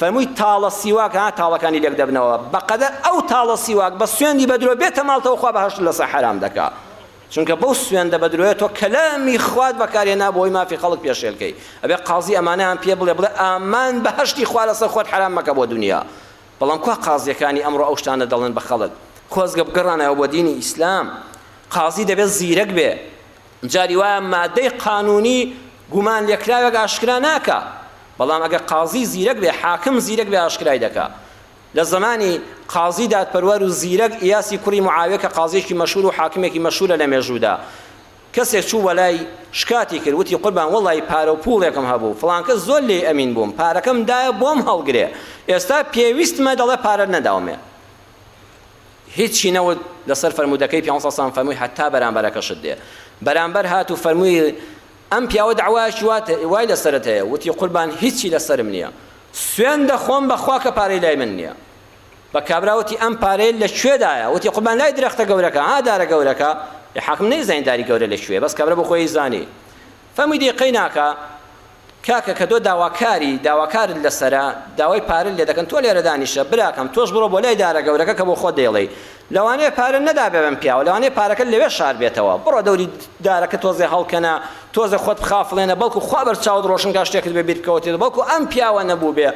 فەرمووی تاڵە سیواک ها تاڵەکانی لێک دەبنەوە، بەقەدەر ئەو تاڵە سیواک بە سوێندی بە درۆ بێتە ماڵتەوە خوا بەهەشتت لەسەر حەرام دەکا، چونکە بەو سوێندە بە درۆیە تۆ کەلامی خوات بەکارهێنا بۆی مافی خەڵک پێشێل کەی، ئەبێ قازی ئەمانەیان پێ بڵێ، بڵێ ئامان بەهەشتی خوا لەسەر خۆت حەرام مەکە بۆ دونیا، بەڵام کوا قازیەکانی ئەمڕۆ ئەو شتانە دەڵێن بە خەڵک خۆزگە بگەڕانایەوە بۆ دینی ئیسلام قازی دەبێت زیرەک بێ جاری وایە مادەی قانونی گومان لێکراوێک ئاشکرا ناکا بەڵام ئەگە قازی زیرەک بێ حاکم زیرەک بێ ئاشکرای دەکا لە زمانی قازی دادپەروەر و زیرەک ئیاسی کوڕی معاویە کە قازیەکی مەشهور و حاکمێکی مەشهورە لە مێژوودا کەسێک چوو بەلای شکاتی کرد وتی قوربان وەڵایی پارەو پوڵێکم هەبوو فڵان کەس زۆر لێی ئەمین بووم پارەکەم دایە بۆم هەڵگرێ ئێستا پێویستمە دەڵێ پارەت نەداومێ هیچی نەوت لەسەر فەرموودەکەی پیامبەر صلی الله علیه و سلم فەرمووی هەتا بەرامبەرەکەشت دێ بەرامبەر هات و فەرمووی ئەم پیاوە دعوایەکی وای لەسەرت هەیە وتی قوربان هیچی لەسەرم نییە سوێن دەخۆم بەخوا کە پارەی لای من نییە بە کابرا وتی ئەم پارەیە لە کوێدایە وتی قوربان لای درەختە گەورەکە ها دارە گەورەکە حاکم نەیزانی داری گەورە لە کوێ بەس کابرا بۆ خۆی زانی فەموی دێ قەیناکە کاکە کە دۆ داواکاری داواکارت لەسرە داوای پارە لێ دەکەن تۆ لێرە دانیشە براکەم تۆش بڕۆ بۆ لای دارە گەورەکە کە بۆ خۆ دەیڵێی لەوانەیە پارە نەدابێ بەم پیاوە لەوانەیە پارەکە لەوێ شار بێتەوە بڕۆ دەوری دارەکە تۆزێ هەڵکەنە تۆزێ خۆت بخافڵێنە بەڵکو خوا بەرچاوت ڕۆشنکە شتێکت بێ بیرکەوتێت بەڵکو ئەم پیاوە نەبوو بێ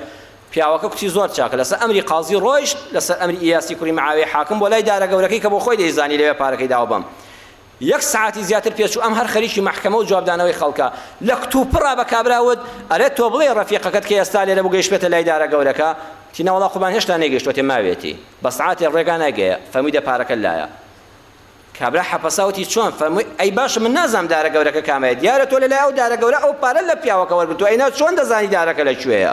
پیاوەکە کچی زۆر چاکە لەسەر ئەمری قازی ڕۆیشت لەسەر ئەمری ئییاسی کوڕی مەعاویەی حاکم بۆ لای دارە گەورەکەی کە بۆ خۆی دەیزانی لەوێ پارەکەی داوە بەم یەک سەعاتی زیاتر پێچوو ئەم هەر خەریکی مەحکەمە و جوابدانەوەی خەڵکە لە کتوپڕا بە کابرا وت ئەرێ تۆ بڵێ ڕەفیقەکەت کە ئێستا لێرە بوو گەیشتبێتە لای دارە گەورەکە تی نەوەڵا قوربان هێشتا نەیگەیشتووەتێ ماوێتی بە سەعاتێ ڕێگا نایگەیە فەرمووی دە پارەکەت لایە کابرا حەپەسا وتی چۆن؟ فەرمووی ئەی باشە من نازانم دارە گەورەکە کامەیە، دیارە تۆ لەلای ئەو دارە گەورە ئەو پارە لە پیاوەکە وەرگرتووە، ئەینا چۆن دەزانی دارەکە لە کوێیە؟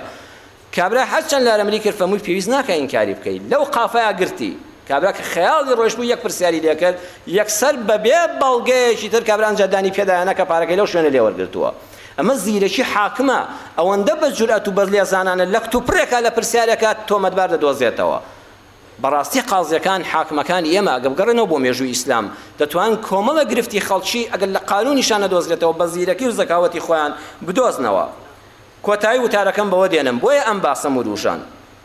کابرا هەر چەند لارەملی کرد فەرمووی پێویست ناکا ئینکاری بکەی، لەو قافەیا گرتی. کابرا کە خەیاڵی ڕۆیشت بوو یەک پرسیاری لێ کرد، یەکسەر بەبێ بەڵگەیەکی تر کابرا ئەنجا دانی پێدایانە کە پارەکەی لەو شوێنە لێ وەرگرتووە. ئەمە زیرەکی حاکمە، ئەوەندە بە جورئەت و بە لێزانانە لە کتوپڕێکا لە پرسیارێکا تۆمەتبار دەدۆزێتەوە. بەڕاستی قازیەکان حاکمەکانی ئێمە ئەگەر بگەڕێنەوە بۆ مێژووی ئیسلام دەتوان کۆمەڵە گرفتی خەڵکی ئەگەر لە قانونیشان نەدۆزرێتەوە بە زیرەکی و زەکاوەتی خۆیان بدۆزنەوە کۆتایی وتارەکەم بەوە دێنم بۆیە ئەم باسەم وروژان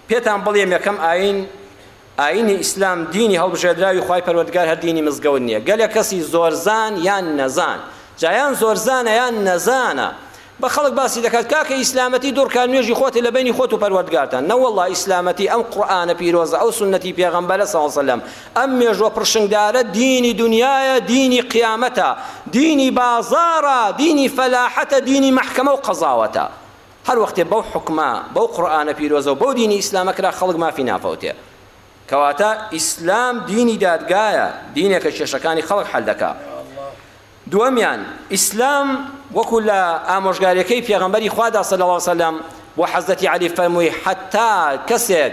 پێتان بڵێم یەکەم ئاین ئاینی ئیسلام دینی هەڵبژێدراوی خوای پەروەردگار هەر دینی مزگەوت نییە گەلێک کەسی زۆرزان یان نەزان جایان زۆرزانە یان نەزانە بە خەڵک باسی دەکات کاکە ئیسلامەتی دوڕکە نوێژی خۆتە لە بەینی خۆت و پەروەردگارتان نەوەڵڵا ئیسلامەتی ئەم قوڕئانە پیرۆزە ئەو سوننەتی پێغەمبەرە سڵ عەلەیهی وسەلەم ئەم مێژووە پڕشنگدارە دینی دونیایە دینی قیامەتە دینی بازاڕە دینی فەلاحەتە دینی مەحکەمە و قەزاوەتە هەر وەختێ بەو حوکمە بەو قوڕئانە پیرۆزە و بەو دینی ئیسلامە کرا خەڵک مافی نافەوتێ کەواتە ئیسلام دینی دادگایە دینێکە کێشەکانی خەڵک حەل دەکا دووەمیان، ئیسلام وەکو لە ئامۆژگاریەکەی پێغەمبەری خوادا صلی اللە وسلم بۆ حضرتی علی فەرمووی، هەتا کەسێک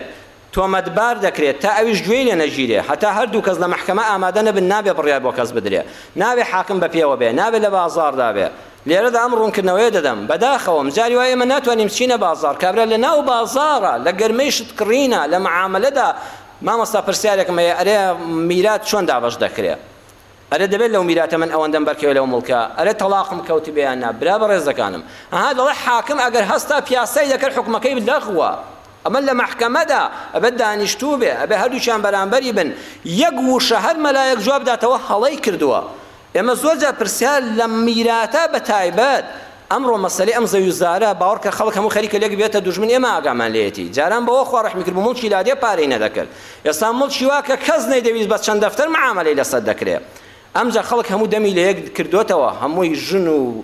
تۆمەتبار دەکرێت تا ئەویش گوێی لێ نەگیرێ، هەتا هەردوو کەس لە مەحکەمە ئامادە نەبن نابێ بڕیار بۆ کەس بدرێ، نابێ حاکم بە پێوە بێ، نابێ لە بازاڕدا بێ. لێرەدا ئەم ڕوونکردنەوەیە دەدەم، بەداخەوەم جاری وا ئێمە ناتوانین بچینە بازاڕ، کابرا لە ناو بازاڕە لە گەرمەی شت کڕینە لە معامەلەدا مامۆستا پرسیارێکم هەیە ئەرێ میرات چۆن دابەش دەکرێ؟ ئەرێ دەبێت لەو میراتە من ئەوەندەم بەرکەوێت لەو موڵکە ئەرێ تەڵاقم کەوتبێ یان نا برا بەڕێزەکانم ئەها دەڵێ حاکم ئەگەر هەستا پیاسای دەکەر حوکمەکەی لەغوە ئەمە لە مەحکەمەدا ئەبێت دانیشتوو بێ ئەبێ هەردووکیان بەرامبەری بن یەک ووشە هەر مەلایەک جواب داتەوە هەڵەی کردووە ئێمە زۆر جار پرسیار لە میراتە بەتایبەت ئەمڕۆ مەسەلەی ئەم زەوی و زارە باوەڕکە خەڵک هەموو خەریکە لێک بێتە دوژمن ئێمە ئاگامان لێیەتی جاران بەوە خوا ڕەحمی کرد بوو موڵکی لادێ پارەی نەدەکرد ئێستا موڵکی وا کە کەس نەیدەویست بە چەند دەفتەر معامەلەی لەسەر دەکرێ ئەمجا خەڵک هەموو دەمی لە یەک کردۆتەوە هەمووی ژن و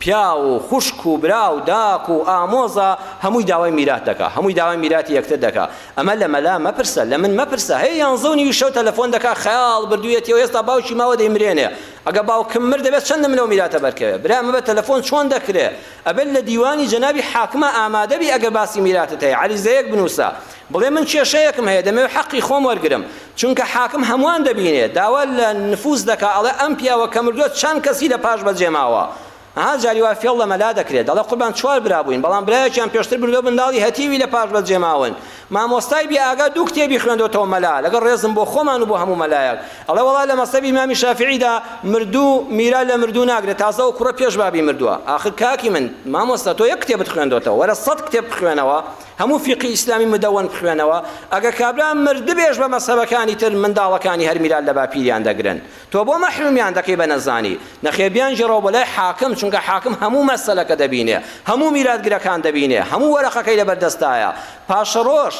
پیاو و خوشک و برا و داک و ئامۆزا هەمووی داوای میرات دەکا هەمووی داوای میراتی یەکتر دەکا ئەمە لە مەلا مەپرسە لە من مەپرسە هەی یانزە و نیوی شەو تەلەفۆن دەکا خەیاڵ بردوویەتیەوە ئێستا باوکی ماوە دەیمرێنێ ئەگەر باوکم مرد ئەبێت چەندم لەو میراتە بەرکەوێت برا مەبە تەلەفۆن چۆن دەکرێ ئەبێت لە دیوانی جەنابی حاکما ئامادەبی ئەگەر باسی میراتت هەیە عەریزەیەک بنوسە بڵێ من کێشەیەکم هەیە دەمەوێت حەقی خۆم وەرگرم چونکە حاکم هەموان دەبینێ داوا لە نفوس دەکا ئەڵێ ئەم پیاوە کە مردوە چەند کەسی لە پاش بەجێماوە ئەها جاری وا فێڵ لە مەلا دەکرێت دەڵێ قوربان چوار برا بووین بەڵام برایەکیان پێشتر بردو منداڵی هەتیوی لە پاش بەجێ ماون مامۆستای بێ ئاگا دوو کتێبی خوێندۆتەوە مەلا لەگەڵ ڕێزم بۆ خۆمان و بۆ هەموو مەلایەک ئەڵێ وەڵا لە مەسەبی مامی شافعیدا مردوو میرا لە مردوو ناگرێت تازە ئەو کوڕە پێش بابی مردووە ئاخر کاکی من مامۆستا تۆ یەک کتێبت خوێندۆتەوە وەرە سەد کتێب بخوێنەوە هەموو فیقی ئیسلامی مدەوەن بخوێنەوە ئەگەر کابرا مردبێش بە مەسەبەکانی تر منداڵەکانی هەر میرا لە باپیریان دەگرن تۆ بۆ مەحرومیان دەکەی بە نەزانی؟ نەخێر بیانگێڕەوە بۆ لای حاکم، چونکە حاکم هەموو مەسەلەکە دەبینێ، هەموو میراتگرەکان دەبینێ، هەموو وەرەقەکەی لەبەر دەستایە. پاشەڕۆژ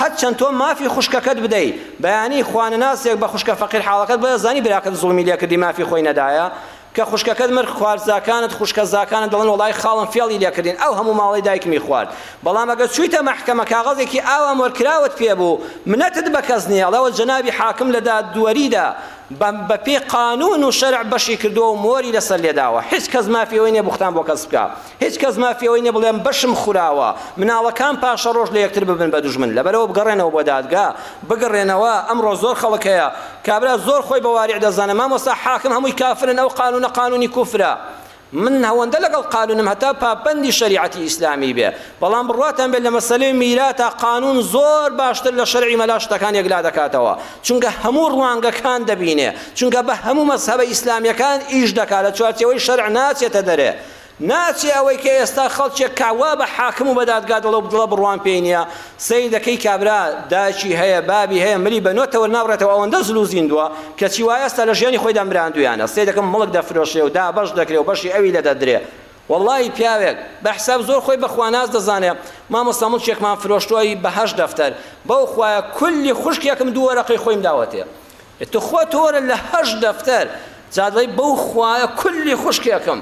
هەرچەند تۆ مافی خوشکەکەت بدەی، بەیانی خوانەناسێک بە خوشکە فەقیرحاڵەکەت بڵێ زانی براکەت زوڵمی لێ کردی مافی خۆی نەدایە؟ کە خوشکەکەت مرد خوارزاکانت، خوشکەزاکانت دەڵێن وەڵای خاڵم فێڵی لێ کردین، ئەو هەموو ماڵەی دایکمی خوارد. بەڵام ئەگەر چویتە مەحکەمە کاغەزێکی ئاوا مۆرکراوت پێ بوو منەتت بە کەس نیە ئەڵێەوە جەنابی حاکم لە دادوەریدا بە پێی قانون و شەرع بەشی کردوە و مۆری لەسەر لێداوە هیچ کەس مافی ئەوەی نیە بوختان بۆ کەس بکا هیچ کەس مافی ئەوەی نیە بڵێم بەشم خوراوە مناڵەکان پاشە ڕۆژ لە یەکتر ببن بە دوژمن لەبەرەوە بگەڕێنەوە بۆ دادگا بگڕێنەوە ئەمڕۆ زۆر خەڵک هەیە کابرا زۆر خۆی بە وارع دەزانە مامۆستا حاکم هەمووی کافرن ئەو قانونە قانونی کوفرە من هەوەندە لەگەڵ قانونم هەتا پابەندی شەریعەتی ئیسلامی بێ بەڵام بڕواتان بێت لە مەسەلەی میراتا قانون زۆر باشتر لە شەرعی مەلا شتەکان یەکلا دەکاتەوە چونکە هەموو ڕوانگەکان دەبینێ چونکە بە هەموو مەزهەبە ئیسلامیەکان ئیش دەکات لە چوارچێوەی شەرع ناچێتە دەرێ ناچێ ئەوەی کە ئێستا خەڵکێک کە وا بە حاکم و بە دادگا دەڵێ و دڵە بڕوام پێی نییە سەیر دەکەی کابرا داکی هەیە بابی هەیە ملی بە نۆتەوە ناوڕێتەوە ئەوەندە زل و زیندوە کەچی وایە ئەستا لە ژیانی خۆیدا مراندویانە سەیر دەکەم مڵک دەفرۆشرێ و دابەش دەکرێ و بەشی ئەوی لێ دەدرێ وەڵاهی پیاوێک بە حساب زۆر خۆی بە خواناس دەزانێ مامۆستا مڵکێکمان فرۆشتوە ی بە هەشت دەفتەر بەو خوایە کولی خوشکێکم دوو وەرەقەی خۆیم داوەتێ توخوا تۆ وەرە لە هەشت دەفتەر جا دەڵێی بەو خوایە کولی خوشکێکم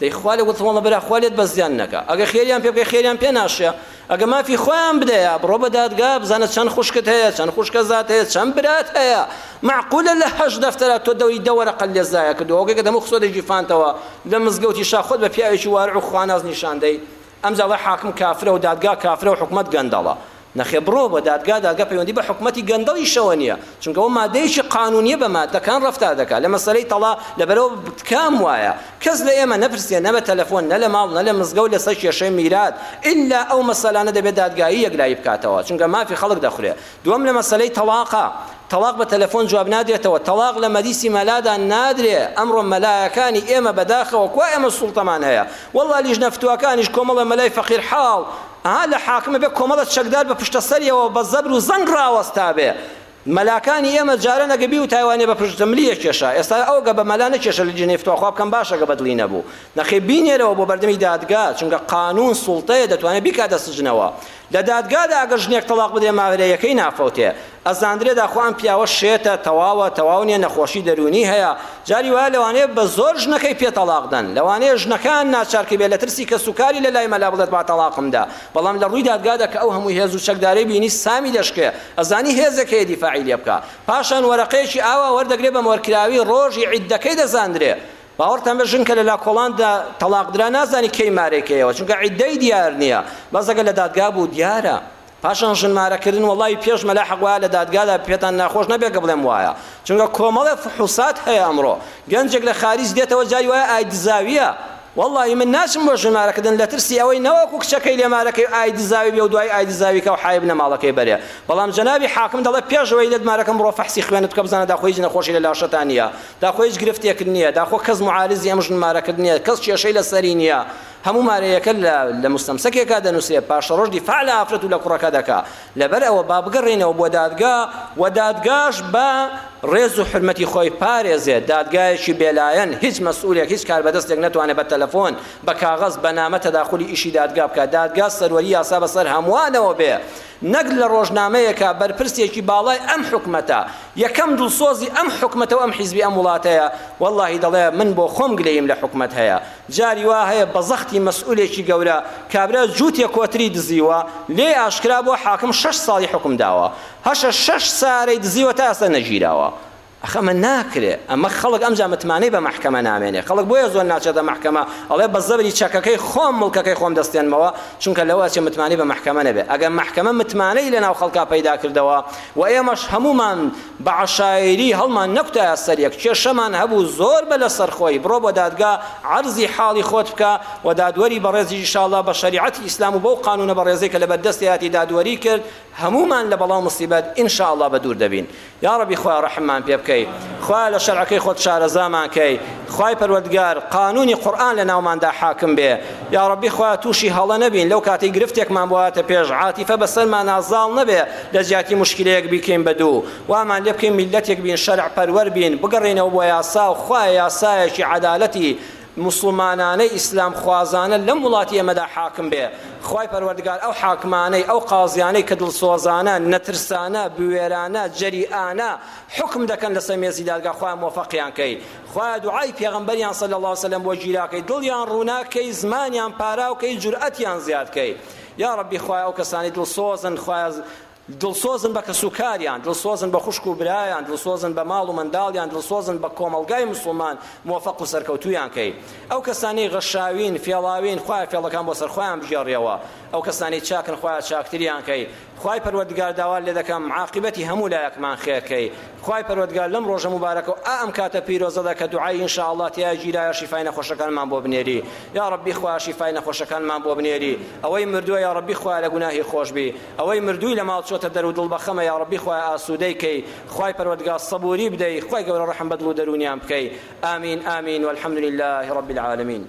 دەی خوا لێ وتم وەڵا برا خوا لێت بەزیان نەکا ئەگە خێریان پێ بکەی خێریان پێ ناشێ ئەگە مافی خۆیان بدەیە بڕۆ بە دادگا بزانە چەند خوشکت هەیە چەند خوشکە زات هەیە چەند برات هەیە معقولە لە هەشت دەفتەرا تۆ دەوری دە وەرەقە لێ زایە کردووە ئەوکەی کە دەموو خسۆ دەیگیفانتەوە لە مزگەوتی شا خۆت بە پیاوێکی وارع و خواناس نیشان دەی ئەمجا وای حاکم کافرە و دادگا کافرە و حکومەت گەندەڵە. نەخێر بڕۆ بۆ دادگا، دادگا پەیوەندی بە حکومەتی گەندەڵیشەوە نییە، چونکە ئەوە مادەیەکی قانوونییە بە مادەکان ڕەفتار دەکات، لە مەسەلەی تەڵا لەبەرئەوە تکام وایە کەس لە ئێمە نەپرسێ نە بە تەلەفۆن نە لە ماڵ نە لە مزگەوت لەسەر کێشەی میرات، ئیللا ئەو مەسەلانە دەبێ دادگایی یەکلایی بکاتەوە، چونکە مافی خەڵک دەخورێ. دووەم لە مەسەلەی تەڵاقە، تەڵاق بە تەلەفۆن جواب نادرێتەوە، تەڵاق لە مەریسی مەلادا نادرێ، ئەمڕۆ مەلایەکانی ئێمە بەداخەوە کوا ئێمە سوڵتەمان هەیە، وەڵڵا لیژنە فتواکانیش کۆمەڵە مەلای فەقیر حاڵ، ها لە حاکمە بێ کۆمەڵە چەکدار بە پشتە سەریەوە بە زەبر و زەنگ ڕاوەستا بێ، مەلاکانی ئێمە جاران ئەگە بیوتایوانێ بە پشت ملی ئەکێشا، ئێستا ئەو ئەگە بە مەلا نەکێشا لە لیژنەی فتوا خوا بکەم باشە ئەگە بە دڵی نەبوو، نەخێ بینێرەوە بۆ بەردەمی دادگا، چونکە قانوون سوڵتەیە دەتوانێ بیکاتە سجنەوە. لە دادگادا ئەگەر ژنێک تەڵاق بدرێ ماهرەیەکەی نافەوتێ ئەزاندرێ داخۆ ئەم پیاوە شێتە تەواوە تەواو نیە نەخۆشی دەروونی هەیە جاری وایە لەوانەیە بە زۆر ژنەکەی پێ تەڵاق دەن لەوانەیە ژنەکەیان ناچار کردبێ لە ترسی کەس و کاری لە لای مەلا بڵێت با تەڵاقم دا بەڵام لە ڕووی دادگادا کە ئەو هەموو هێز و چەکدارەی بینی سامی دەشکێ ئەزانی هێزێک هەیە دیفاعی لێ بکا پاشان وەرەقەیەکی ئاوا وەردەگرێ بە مۆرکراوی ڕۆژی عیدەکەی دەزاندرێ باوەڕتان بێت ژن کە لە لاکۆڵاندا تەڵاق درا نازانی کەی مارەی کەیەوە چونکە عیدەی دیار نییە بەس ئەگەر لە دادگا بوو دیارە پاشان ژن مارە کردن وەڵی پێش مەلا حەق وایە لە دادگادا پێتان ناخۆش نەبێت کە بڵێم وایە چونکە کۆمەڵێ فحوسات هەیە ئەمڕۆ گەنجێک لە خاریج دێتەوە جای وایە ئای دزاویە واللهی من ناچم بۆ ژن مارەکردن لە ترسی ئەوەی نەوەکو کچەکەی لێ مارەکەی و ئای دزاوی بێ و دوای ئای دزاویکە و حایب نەماڵەکەی بەرێ بەڵام جەنابی حاکم دەڵێ پێشەوەی لێت مارەکەم بڕۆ فەحسی خوێنت بکە بزانە داخۆ هیچ نەخۆشی لە لاشەتا نییە داخۆ هیچ گرفتێکت نیە داخۆ کەس معارزی ئەم ژن مارەکەت نیە کەس کێشەی لە سەری نیە هەموو مارەیەکە لە لە مستەمسەکێکا دەنوسرێ پاشەڕۆژ دیفاع لە ئافرەت و لە کوڕەکە دەکا لەبەر ئەوە با بگەڕێینەوە بۆ دادگا و دادگاش با ڕێز و حرمەتی خۆی پارێزێت دادگایەکی بێلایەن هیچ مەسئولێک هیچ کاربەدەستێک نەتوانێت بە تەلەفۆن بە کاغەز بە نامە تەداخولی ئیشی دادگا بکات دادگا سەروەری یاسا بەسەر هەمووانەوە بێ نەک لە ڕۆژنامەیەکە بەرپرسێکی باڵای ئەم حکومەتە یەکەم دڵسۆزی ئەم حکومەتەو ئەم حیزبی ئەم وڵاتەیە وەڵاهی دەڵێ من بۆ خۆم گلەییم لە حکومەت هەیە جاری وا هەیە بە زەختی مەسئولێکی گەورە کابرا جووتێ کۆتری دزیوە لێی ئاشکرا بووە حاکم شەش ساڵی حوکم داوە هەشە شەش سارەی دزیوە تا ئێستا نەگیراوە ئەخ ئەمە ناکرێ ئەمە خەڵک ئەمجا متمانەی بە مەحکەمە نامێنێ خەڵک بۆیە زۆر ناچێتە مەحکەمە ئەڵێ بە زەبری چەکەکەی خۆم مڵکەکەی خۆم دەستێنمەوە چونکە لەوە ئەچێ متمانەی بە مەحکەمە نەبێ ئەگەر مەحکەمە متمانەی لەناو خەڵکا پەیدا کردەوە و ئێمەش هەموومان بە عەشایەری هەڵمان نەکوتایە سەر یەک کێشەمان هەبوو زۆر بە لەسەر خۆی بڕۆ بۆ دادگا عەرزی حاڵی خۆت بکە و دادوەری بەڕێزیش ان شاءاللە بە شەریعەتی ئیسلام و بەو قانوونە بەڕێزەی کە لەبەر دەستی هاتی دادوەری کرد هەموومان لە بەڵاو موسیبەت ان شاءاللە بە دوور دەبین یا ربی خوایە رەحممان پێ بکەی خوایە لە شەرعەکەی خۆت شارەزامان کەی خوای پەروەردگار قانوونی قورئان لە ناوماندا حاکم بێ یاڕەبی خوایە توشی هەڵە نەبین لەو کاتەی گرفتێکمان بوایەتە پێش عاتیفە بەسەرمانا زاڵ نەبێ لەجیاتی مشکلەیەک بیکەین بە دوو وامان لێ بکەین میللەتێک بین شەرع پەروەر بین بگەڕێینەوە بۆ یاسا و خوایە یاسایەکی عەدالەتی موسڵمانانەی ئیسلام خوازانە لەم وڵاتی ئێمەدا حاکم بێ خوای پەروەردگار ئەو حاکمانەی ئەو قازیانەی کە دڵسۆزانە نەترسانە بوێرانە جەریئانە حکم دەکەن لەسەر مێزی دادگا خوای مۆفەقیان کەی خوایە دوعای پێغەمبەریان صلی اللە وسلم بۆ گیراکەی دڵیان ڕووناکەی زمانیان پاراوکەی جورئەتیان زیادکەی یا ربی خوایە ئەو کەسانی دڵسۆزن خوایە دڵسۆزن بە کەسوکاریان دڵسۆزن بە خوشک و برایان دڵسۆزن بە ماڵ و منداڵیان دڵسۆزن بە کۆمەڵگای مسلمان موفق و سەرکەوتویان کەی ئەو کەسانی غەشاوین فێڵاوین خوایە فێڵەکان بۆ سەر خۆیان بگێڕیەوە ئەو کەسانی چاکن خوایە چاکتریان کەی خوای پەروەردگار داوات لێ دەکەم عاقیبەتی هەموو لایەکمان خێر کەی خوای پەروەردگار لەم ڕۆژە موبارەکە و ئا ئەم کاتە پیرۆزەدا کە دوعای ان شاء اللە تیای گیرایە شیفای نەخۆشەکانمان بۆ بنێری یا ربی خوا شیفای نەخۆشەکانمان بۆ بنێری ئەوەی مردووە یا ربی خوا لە گوناهی خۆش بی ئەوەی مردووی لە ماڵ چۆتە دەر و دڵ بەخەمە یا ربی خوا ئاسوودەی کەی خوای پەروەردگار سەبوری بدەی خوای گەورە ڕەحم بە دڵ و دەروونیان بکەی آمین آمین والحمد لله رب العالمین